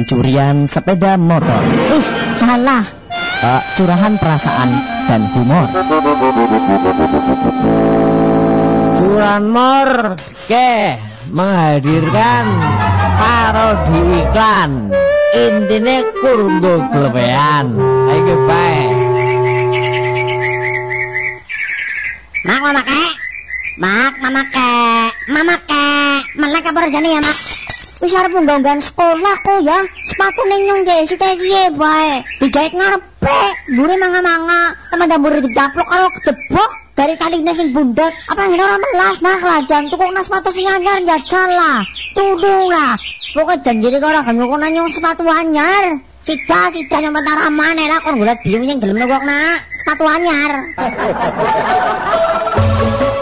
pencurian sepeda motor. Ih, salah. Uh, curahan perasaan dan humor. Curanmor ke menghadirkan parodi iklan. Intine kurunggo glebean. Ayo bae. Mak, mama kek. Mak, mama kek. Mama kek. Melek apa rejane ya, Mak? Wis arep unggah sekolah kok ya. Sepatu ning nyung ge sithik piye bae. Dijahit ngarepe. Mbure manga-manga. Teman dambure didaplok karo kedebok dari taline sing bundut. Apa ngene ora melas Mak lajang tuku nas sepatu sing anyar njajal lah. Tudung lah. Pokoke janjine kok ora nyung sepatu anyar. Sida, sida nyong pentara mana lah kon golek biung yang gelem nukok nak sepatu anyar.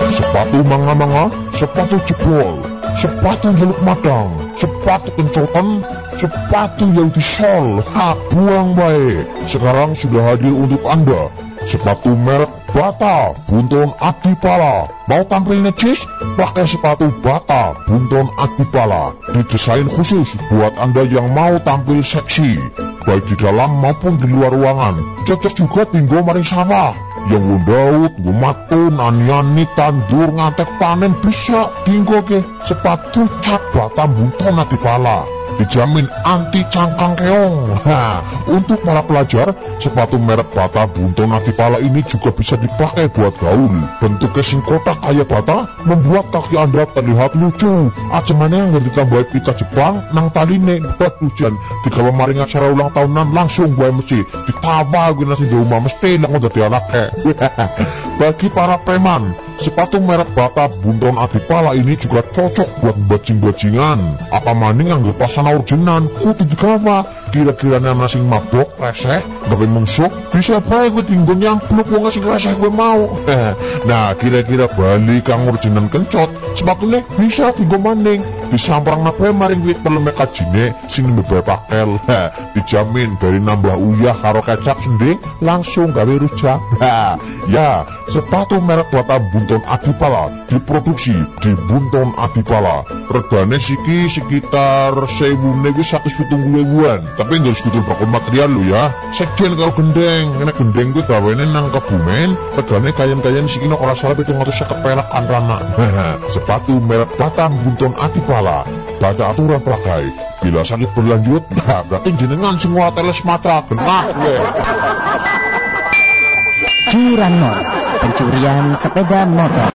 sepatu manga-manga, sepatu jebol, sepatu jeluk madang, sepatu kencotan, sepatu yang disol, ha, buang baik. Sekarang sudah hadir untuk Anda, sepatu merek Bata Bunton Adipala. Mau tampil necis? Pakai sepatu Bata Bunton Adipala. Didesain khusus buat Anda yang mau tampil seksi, baik di dalam maupun di luar ruangan. Cocok juga tinggal maring sawah yang ngundaut, ngumatun, aniani, tandur, ngantek panen bisa. Tinggal ke sepatu cap batam bunton adipala dijamin anti cangkang keong. Ha, untuk para pelajar, sepatu merek bata bunton adipala ini juga bisa dipakai buat gaul. Bentuknya sing kotak kayak bata membuat kaki anda terlihat lucu. Ajemannya yang ditambahi pita Jepang nang taline buat lucuan. Di kalau maring acara ulang tahunan langsung gue mesti ditawa gue nasi di rumah mesti nang udah anaknya. Bagi para preman, sepatu merek bata bunton adipala ini juga cocok buat bajing-bajingan. Apa maning anggar pasana urgenan, kudu digawa. Kira-kira nama sing mabok, reseh, gawe mengsuk, bisa bae gue tinggal yang peluk wong sing reseh gue mau. nah, kira-kira balik kang urgenan kencot, sepatunya bisa tinggal maning. Disamprang nape maring wit pelemek kajine, sing mbebe pakel. Dijamin dari nambah uyah karo kecap sending, langsung gawe rujak. ya, sepatu merek bata bunton adipala diproduksi di bunton adipala. Regane siki sekitar sewu newi satu pitung ribuan. Tapi nggak segitu bakal material lo ya. Sekjen kalau gendeng, enak gendeng gue gawainnya nang kebumen. Regane kayan-kayan siki nak ora salah pitung atau seket pelak anrana. sepatu merek bata bunton adipala. Pada aturan pakai. Bila sakit berlanjut, nah berarti jenengan semua teles mata kena gue. Curanmor, pencurian sepeda motor.